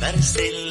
Barcelona.